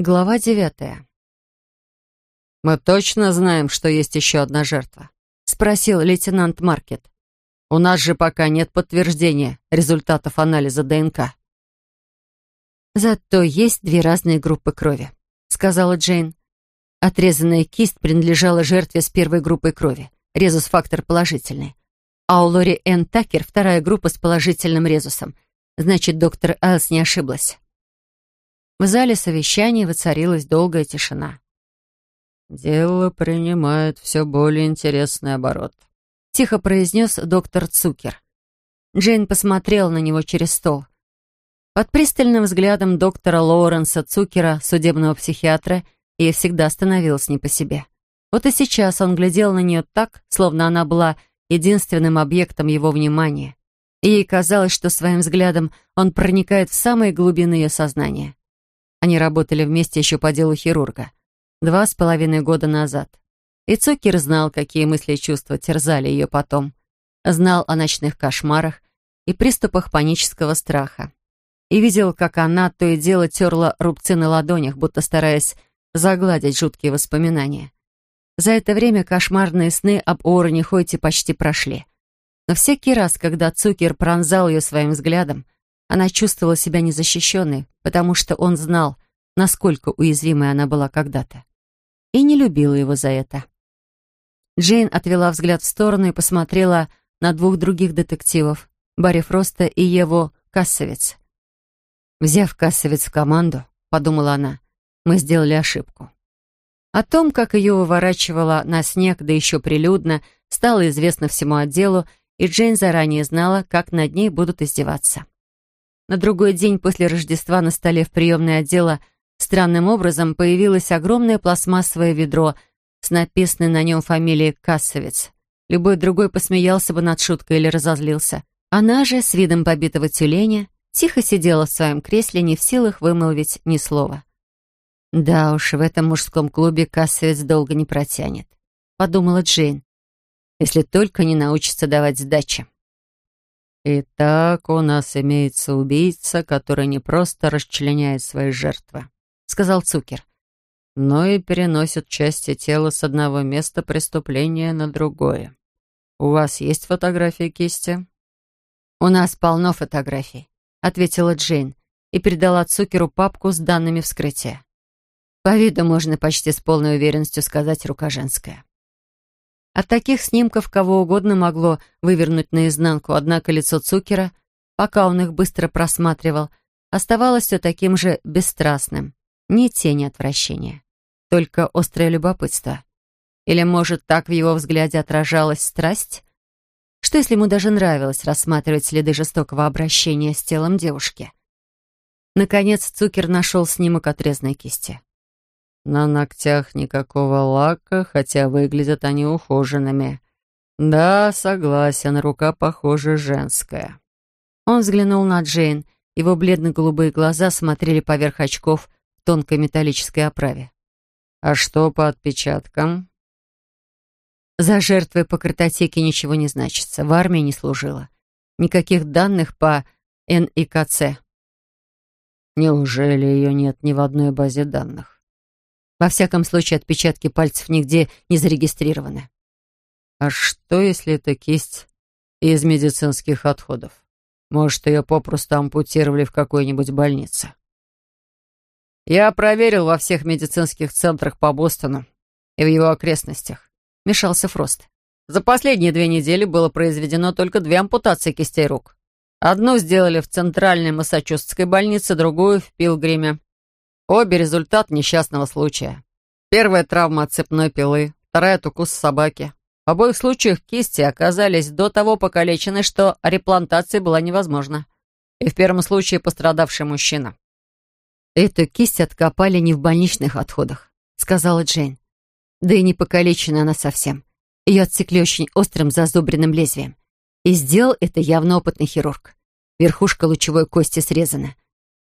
Глава девятая. «Мы точно знаем, что есть еще одна жертва?» — спросил лейтенант Маркет. «У нас же пока нет подтверждения результатов анализа ДНК». «Зато есть две разные группы крови», — сказала Джейн. Отрезанная кисть принадлежала жертве с первой группой крови, резус-фактор положительный. А у Лори Энн Такер вторая группа с положительным резусом. Значит, доктор Айлс не ошиблась. В зале совещаний воцарилась долгая тишина. «Дело принимает все более интересный оборот», — тихо произнес доктор Цукер. Джейн посмотрел на него через стол. Под пристальным взглядом доктора Лоуренса Цукера, судебного психиатра, ей всегда становилось не по себе. Вот и сейчас он глядел на нее так, словно она была единственным объектом его внимания. И ей казалось, что своим взглядом он проникает в самые глубины ее сознания. Они работали вместе еще по делу хирурга. Два с половиной года назад. И Цукер знал, какие мысли и чувства терзали ее потом. Знал о ночных кошмарах и приступах панического страха. И видел, как она то и дело терла рубцы на ладонях, будто стараясь загладить жуткие воспоминания. За это время кошмарные сны об Ороне Хойте почти прошли. Но всякий раз, когда Цукер пронзал ее своим взглядом, она чувствовала себя незащищенной, потому что он знал, насколько уязвимой она была когда-то. И не любила его за это. Джейн отвела взгляд в сторону и посмотрела на двух других детективов, Барри Фроста и Еву Кассовец. «Взяв Кассовец в команду», — подумала она, — «мы сделали ошибку». О том, как ее выворачивало на снег, да еще прилюдно, стало известно всему отделу, и Джейн заранее знала, как над ней будут издеваться. На другой день после Рождества на столе в приемное отдела странным образом появилось огромное пластмассовое ведро с написанной на нем фамилией Кассовец. Любой другой посмеялся бы над шуткой или разозлился. Она же, с видом побитого тюленя, тихо сидела в своем кресле, не в силах вымолвить ни слова. «Да уж, в этом мужском клубе Кассовец долго не протянет», — подумала Джейн, «если только не научится давать сдачи». «Итак, у нас имеется убийца, который не просто расчленяет свои жертвы», — сказал Цукер, «но и переносит части тела с одного места преступления на другое. У вас есть фотографии кисти?» «У нас полно фотографий», — ответила Джейн и передала Цукеру папку с данными вскрытия. По виду можно почти с полной уверенностью сказать рука женская. От таких снимков кого угодно могло вывернуть наизнанку, однако лицо Цукера, пока он их быстро просматривал, оставалось все таким же бесстрастным. Ни тени отвращения, только острое любопытство. Или, может, так в его взгляде отражалась страсть? Что, если ему даже нравилось рассматривать следы жестокого обращения с телом девушки? Наконец Цукер нашел снимок отрезанной кисти. На ногтях никакого лака, хотя выглядят они ухоженными. Да, согласен, рука, похоже, женская. Он взглянул на Джейн. Его бледно-голубые глаза смотрели поверх очков в тонкой металлической оправе. «А что по отпечаткам?» За жертвой по картотеке ничего не значится. В армии не служила. Никаких данных по НИКЦ. Неужели ее нет ни в одной базе данных? Во всяком случае, отпечатки пальцев нигде не зарегистрированы. А что, если это кисть из медицинских отходов? Может, ее попросту ампутировали в какой-нибудь больнице? Я проверил во всех медицинских центрах по Бостону и в его окрестностях. Мешался Фрост. За последние две недели было произведено только две ампутации кистей рук. Одну сделали в Центральной Массачусетской больнице, другую в Пилгриме. Обе результат несчастного случая. Первая травма от цепной пилы, вторая от укуса собаки. В обоих случаях кисти оказались до того покалечены, что реплантация была невозможна. И в первом случае пострадавший мужчина. «Эту кисть откопали не в больничных отходах», — сказала Джейн. «Да и не покалечена она совсем. Ее отсекли очень острым зазубренным лезвием. И сделал это явно опытный хирург. Верхушка лучевой кости срезана.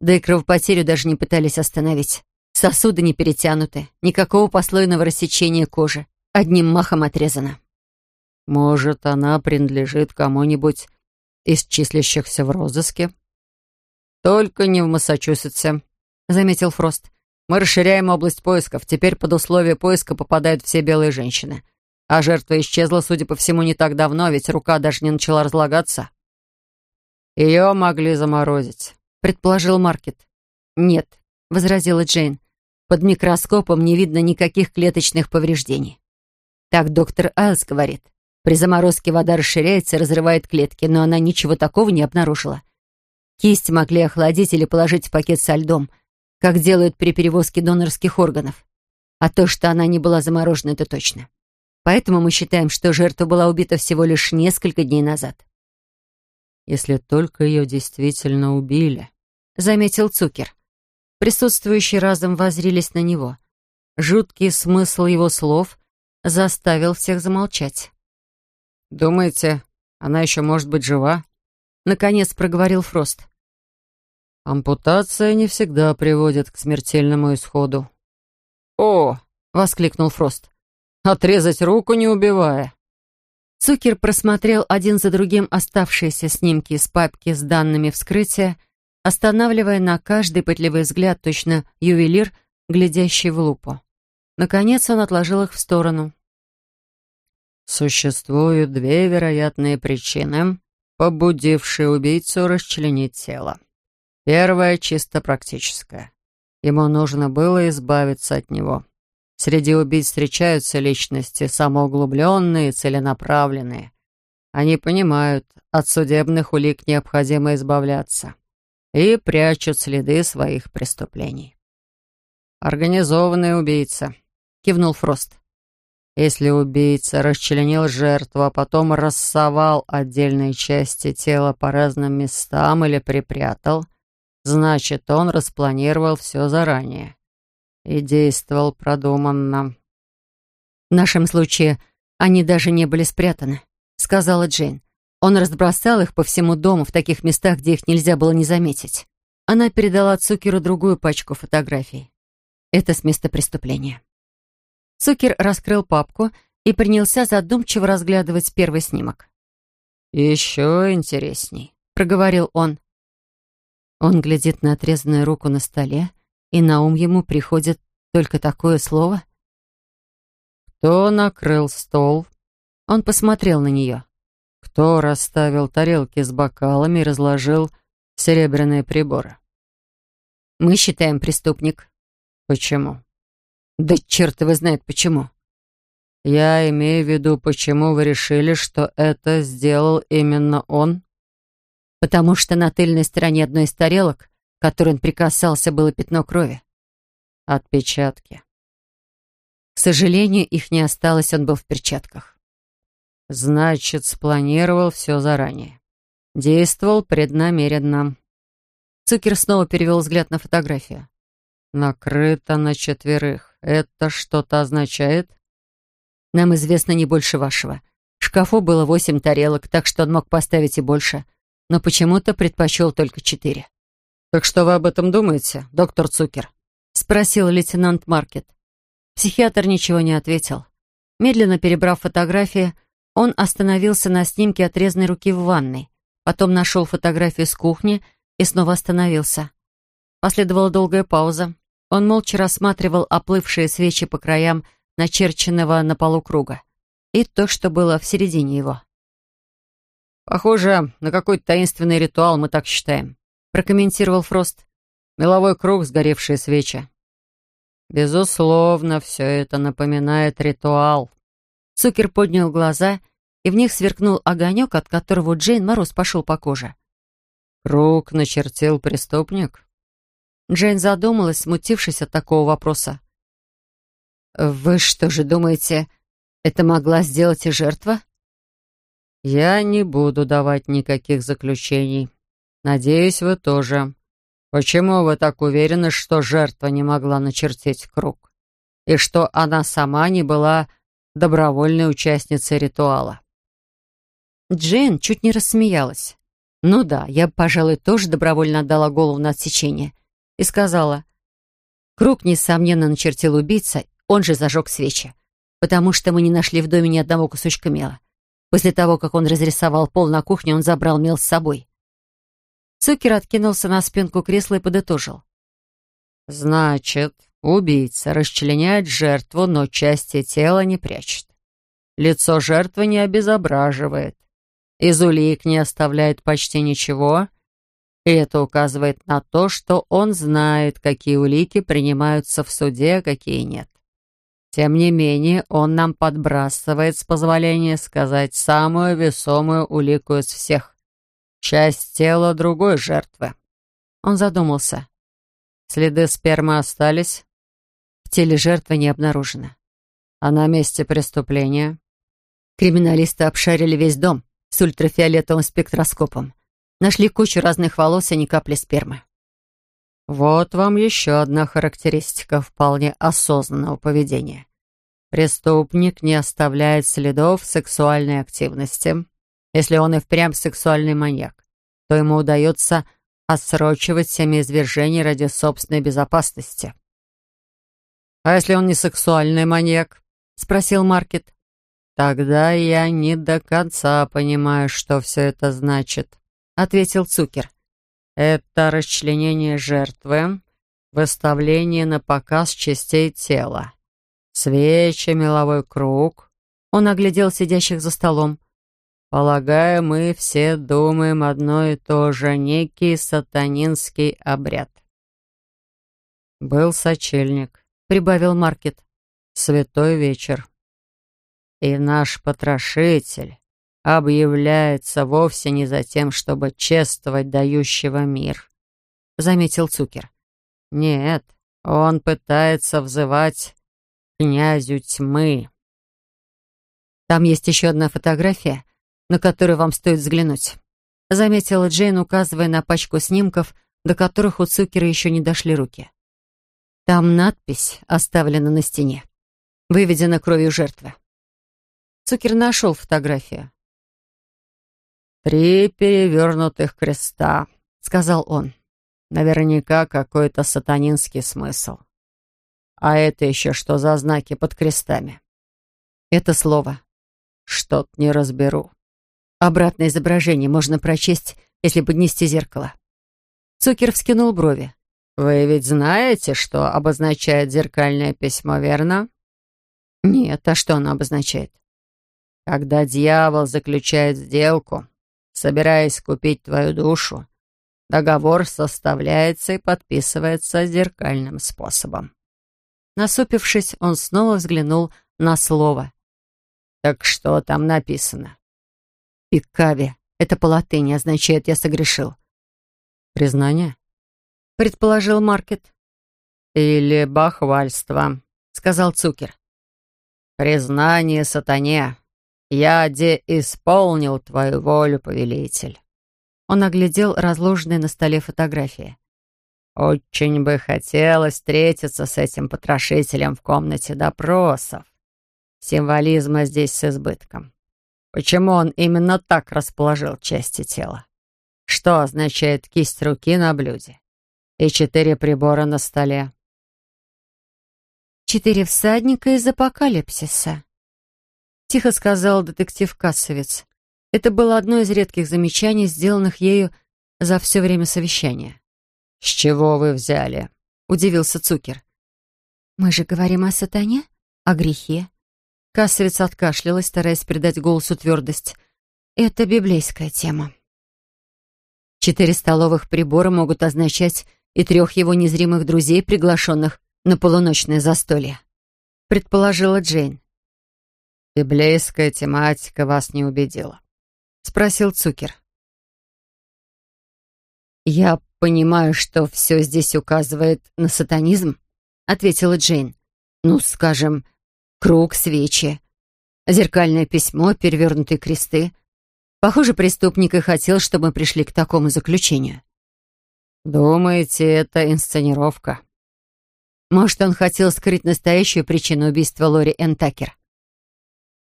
Да и кровопотерю даже не пытались остановить. Сосуды не перетянуты, никакого послойного рассечения кожи. Одним махом отрезано. Может, она принадлежит кому-нибудь из числящихся в розыске? Только не в Массачусетсе, заметил Фрост. Мы расширяем область поисков. Теперь под условия поиска попадают все белые женщины. А жертва исчезла, судя по всему, не так давно, ведь рука даже не начала разлагаться. Ее могли заморозить, предположил Маркет. Нет, возразила Джейн. Под микроскопом не видно никаких клеточных повреждений. Так доктор Айлс говорит. При заморозке вода расширяется и разрывает клетки, но она ничего такого не обнаружила. Кисть могли охладить или положить в пакет со льдом, как делают при перевозке донорских органов. А то, что она не была заморожена, это точно. Поэтому мы считаем, что жертва была убита всего лишь несколько дней назад. «Если только ее действительно убили», — заметил Цукер. Присутствующие разом возрились на него. Жуткий смысл его слов заставил всех замолчать. «Думаете, она еще может быть жива?» Наконец проговорил Фрост. «Ампутация не всегда приводит к смертельному исходу». «О!» — воскликнул Фрост. «Отрезать руку, не убивая». Цукер просмотрел один за другим оставшиеся снимки из папки с данными вскрытия останавливая на каждый пытливый взгляд точно ювелир, глядящий в лупу. Наконец он отложил их в сторону. «Существуют две вероятные причины, побудившие убийцу расчленить тело. Первая чисто практическая. Ему нужно было избавиться от него. Среди убийц встречаются личности самоуглубленные целенаправленные. Они понимают, от судебных улик необходимо избавляться и прячут следы своих преступлений. «Организованный убийца», — кивнул Фрост. «Если убийца расчленил жертву, а потом рассовал отдельные части тела по разным местам или припрятал, значит, он распланировал все заранее и действовал продуманно». «В нашем случае они даже не были спрятаны», — сказала Джейн. Он разбросал их по всему дому в таких местах, где их нельзя было не заметить. Она передала Цукеру другую пачку фотографий. Это с места преступления. Цукер раскрыл папку и принялся задумчиво разглядывать первый снимок. «Еще интересней», — проговорил он. Он глядит на отрезанную руку на столе, и на ум ему приходит только такое слово. «Кто накрыл стол?» Он посмотрел на нее. Кто расставил тарелки с бокалами и разложил серебряные приборы? Мы считаем преступник. Почему? Да черт его знает почему. Я имею в виду, почему вы решили, что это сделал именно он? Потому что на тыльной стороне одной из тарелок, которой он прикасался, было пятно крови. Отпечатки. К сожалению, их не осталось, он был в перчатках. Значит, спланировал все заранее. Действовал преднамеренно. Цукер снова перевел взгляд на фотографию. Накрыто на четверых. Это что-то означает? Нам известно не больше вашего. В шкафу было восемь тарелок, так что он мог поставить и больше. Но почему-то предпочел только четыре. «Так что вы об этом думаете, доктор Цукер?» — спросил лейтенант Маркет. Психиатр ничего не ответил. Медленно перебрав фотографии, он остановился на снимке отрезанной руки в ванной, потом нашел фотографию с кухни и снова остановился. Последовала долгая пауза. Он молча рассматривал оплывшие свечи по краям начерченного на полу круга и то, что было в середине его. «Похоже на какой-то таинственный ритуал, мы так считаем», прокомментировал Фрост. «Меловой круг, сгоревшие свечи». «Безусловно, все это напоминает ритуал», Цукер поднял глаза, и в них сверкнул огонек, от которого Джейн мороз пошел по коже. «Круг начертил преступник?» Джейн задумалась, смутившись от такого вопроса. «Вы что же думаете, это могла сделать и жертва?» «Я не буду давать никаких заключений. Надеюсь, вы тоже. Почему вы так уверены, что жертва не могла начертить круг? И что она сама не была добровольной участницей ритуала. Джейн чуть не рассмеялась. «Ну да, я, пожалуй, тоже добровольно отдала голову на отсечение». И сказала, «Круг, несомненно, начертил убийца, он же зажег свечи, потому что мы не нашли в доме ни одного кусочка мела. После того, как он разрисовал пол на кухне, он забрал мел с собой». Цукер откинулся на спинку кресла и подытожил. Значит, убийца расчленяет жертву, но части тела не прячет. Лицо жертвы не обезображивает. Из улик не оставляет почти ничего. И это указывает на то, что он знает, какие улики принимаются в суде, а какие нет. Тем не менее, он нам подбрасывает, с позволения сказать, самую весомую улику из всех. Часть тела другой жертвы. Он задумался. Следы спермы остались. В теле жертвы не обнаружено. А на месте преступления? Криминалисты обшарили весь дом с ультрафиолетовым спектроскопом. Нашли кучу разных волос и ни капли спермы. Вот вам еще одна характеристика вполне осознанного поведения. Преступник не оставляет следов сексуальной активности. Если он и впрямь сексуальный маньяк, то ему удается отсрочивать семяизвержение ради собственной безопасности. «А если он не сексуальный маньяк?» — спросил Маркет. «Тогда я не до конца понимаю, что все это значит», — ответил Цукер. Это расчленение жертвы, выставление на показ частей тела. Свечи, меловой круг. Он оглядел сидящих за столом. Полагаю, мы все думаем одно и то же, некий сатанинский обряд. Был сочельник, прибавил Маркет. Святой вечер. И наш потрошитель объявляется вовсе не за тем, чтобы чествовать дающего мир», — заметил Цукер. «Нет, он пытается взывать князю тьмы». «Там есть еще одна фотография, на которую вам стоит взглянуть», — заметила Джейн, указывая на пачку снимков, до которых у Цукера еще не дошли руки. Там надпись оставлена на стене. Выведена кровью жертвы. Цукер нашел фотографию. «Три перевернутых креста», — сказал он. «Наверняка какой-то сатанинский смысл. А это еще что за знаки под крестами?» «Это слово. Что-то не разберу. Обратное изображение можно прочесть, если поднести зеркало». Цукер вскинул брови. «Вы ведь знаете, что обозначает зеркальное письмо, верно?» «Нет, а что оно обозначает?» «Когда дьявол заключает сделку, собираясь купить твою душу, договор составляется и подписывается зеркальным способом. Насупившись, он снова взглянул на слово. «Так что там написано?» «Пикави. Это по латыни означает «я согрешил». «Признание?» — предположил Маркет. «Или бахвальство», — сказал Цукер. «Признание сатане. «Я де исполнил твою волю, повелитель». Он оглядел разложенные на столе фотографии. «Очень бы хотелось встретиться с этим потрошителем в комнате допросов. Символизма здесь с избытком. Почему он именно так расположил части тела? Что означает кисть руки на блюде? И четыре прибора на столе?» «Четыре всадника из апокалипсиса», Тихо сказал детектив-кассовец. Это было одно из редких замечаний, сделанных ею за все время совещания. «С чего вы взяли?» — удивился Цукер. «Мы же говорим о сатане, о грехе». Кассовец откашлялась, стараясь придать голосу твердость. «Это библейская тема». Четыре столовых прибора могут означать и трех его незримых друзей, приглашенных на полуночное застолье, предположила Джейн. «Библейская тематика вас не убедила?» — спросил Цукер. «Я понимаю, что все здесь указывает на сатанизм», — ответила Джейн. «Ну, скажем, круг, свечи, зеркальное письмо, перевернутые кресты. Похоже, преступник и хотел, чтобы мы пришли к такому заключению». «Думаете, это инсценировка?» Может, он хотел скрыть настоящую причину убийства Лори Энтакер?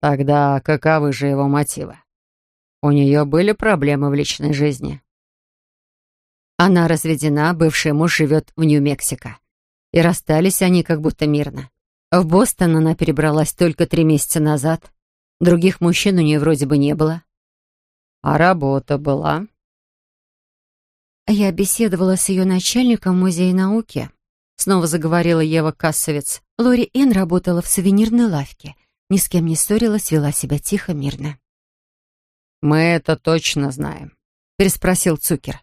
Тогда каковы же его мотивы? У нее были проблемы в личной жизни. Она разведена, бывший муж живет в Нью-Мексико. И расстались они как будто мирно. В Бостон она перебралась только три месяца назад. Других мужчин у нее вроде бы не было. А работа была? Я беседовала с ее начальником в музее науки, снова заговорила Ева Кассовец. Лори Энн работала в сувенирной лавке. Ни с кем не ссорилась, вела себя тихо, мирно. «Мы это точно знаем», — переспросил Цукер.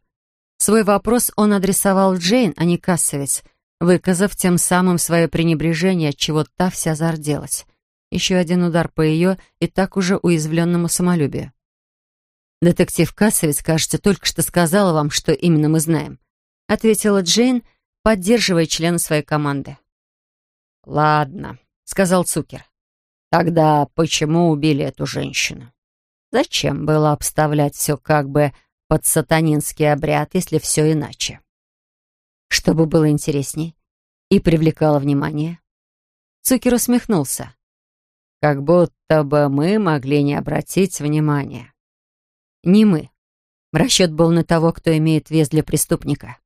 Свой вопрос он адресовал Джейн, а не Кассовец, выказав тем самым свое пренебрежение, от чего та вся зарделась. Еще один удар по ее и так уже уязвленному самолюбию. «Детектив Кассовец, кажется, только что сказала вам, что именно мы знаем», ответила Джейн, поддерживая члена своей команды. «Ладно», — сказал Цукер. «Тогда почему убили эту женщину? Зачем было обставлять все как бы под сатанинский обряд, если все иначе?» «Чтобы было интересней и привлекало внимание». Цукер усмехнулся. «Как будто бы мы могли не обратить внимания». «Не мы. Расчет был на того, кто имеет вес для преступника».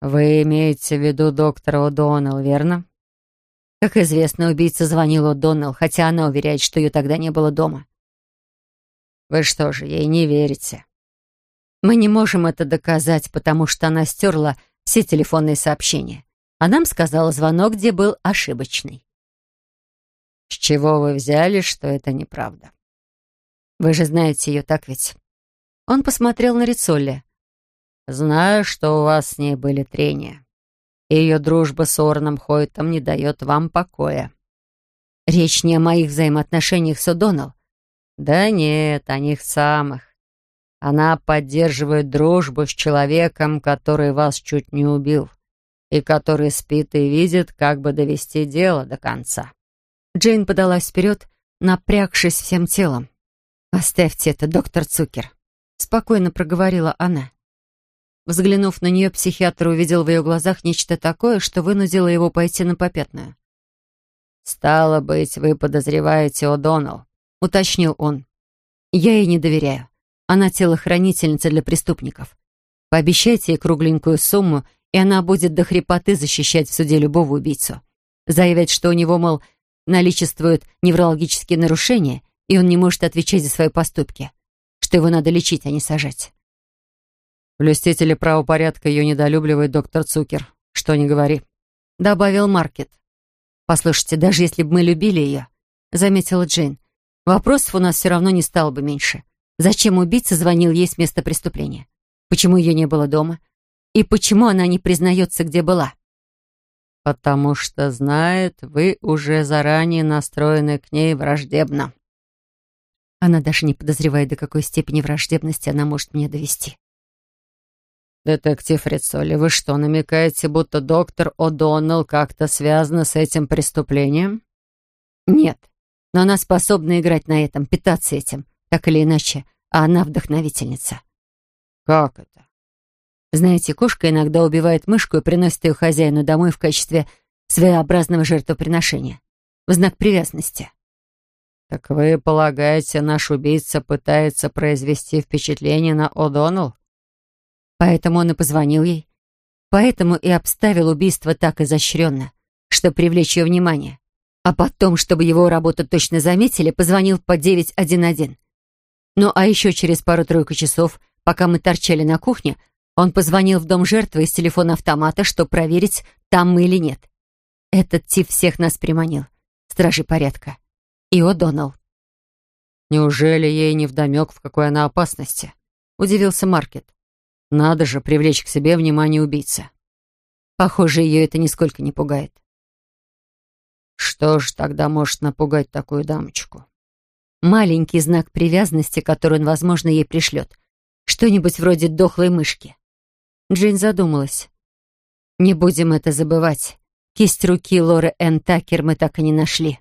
«Вы имеете в виду доктора О'Доннелл, верно?» Как известно, убийца звонил О'Доннелл, хотя она уверяет, что ее тогда не было дома. «Вы что же, ей не верите?» «Мы не можем это доказать, потому что она стерла все телефонные сообщения. А нам сказала звонок, где был ошибочный». «С чего вы взяли, что это неправда?» «Вы же знаете ее, так ведь?» Он посмотрел на Рицолли. Знаю, что у вас с ней были трения. И ее дружба с Орном Хойтом не дает вам покоя. Речь не о моих взаимоотношениях с О'Доннелл. Да нет, о них самых. Она поддерживает дружбу с человеком, который вас чуть не убил, и который спит и видит, как бы довести дело до конца. Джейн подалась вперед, напрягшись всем телом. «Оставьте это, доктор Цукер», — спокойно проговорила она. Взглянув на нее, психиатр увидел в ее глазах нечто такое, что вынудило его пойти на попятную. «Стало быть, вы подозреваете О'Доннелл», — уточнил он. «Я ей не доверяю. Она телохранительница для преступников. Пообещайте ей кругленькую сумму, и она будет до хрипоты защищать в суде любого убийцу. Заявить, что у него, мол, наличествуют неврологические нарушения, и он не может отвечать за свои поступки, что его надо лечить, а не сажать. «Блюстители правопорядка ее недолюбливает доктор Цукер. Что не говори», — добавил Маркет. «Послушайте, даже если бы мы любили ее», — заметила Джейн, «вопросов у нас все равно не стало бы меньше. Зачем убийца звонил ей с места преступления? Почему ее не было дома? И почему она не признается, где была?» «Потому что знает, вы уже заранее настроены к ней враждебно». Она даже не подозревает, до какой степени враждебности она может меня довести. «Детектив Рицоли, вы что, намекаете, будто доктор О'Доннелл как-то связана с этим преступлением?» «Нет, но она способна играть на этом, питаться этим, так или иначе, а она вдохновительница». «Как это?» Знаете, кошка иногда убивает мышку и приносит ее хозяину домой в качестве своеобразного жертвоприношения, в знак привязанности. «Так вы полагаете, наш убийца пытается произвести впечатление на О'Доннелл?» Поэтому он и позвонил ей. Поэтому и обставил убийство так изощренно, чтобы привлечь ее внимание. А потом, чтобы его работу точно заметили, позвонил по 911. Ну а еще через пару-тройку часов, пока мы торчали на кухне, он позвонил в дом жертвы из телефона автомата, чтобы проверить, там мы или нет. Этот тип всех нас приманил. Стражи порядка. И О'Доннелл. «Неужели ей не вдомек, в какой она опасности?» — удивился Маркет. Надо же привлечь к себе внимание убийцы. Похоже, ее это нисколько не пугает. Что ж тогда может напугать такую дамочку? Маленький знак привязанности, который он, возможно, ей пришлет. Что-нибудь вроде дохлой мышки. Джейн задумалась. Не будем это забывать. Кисть руки Лоры Энн Такер мы так и не нашли.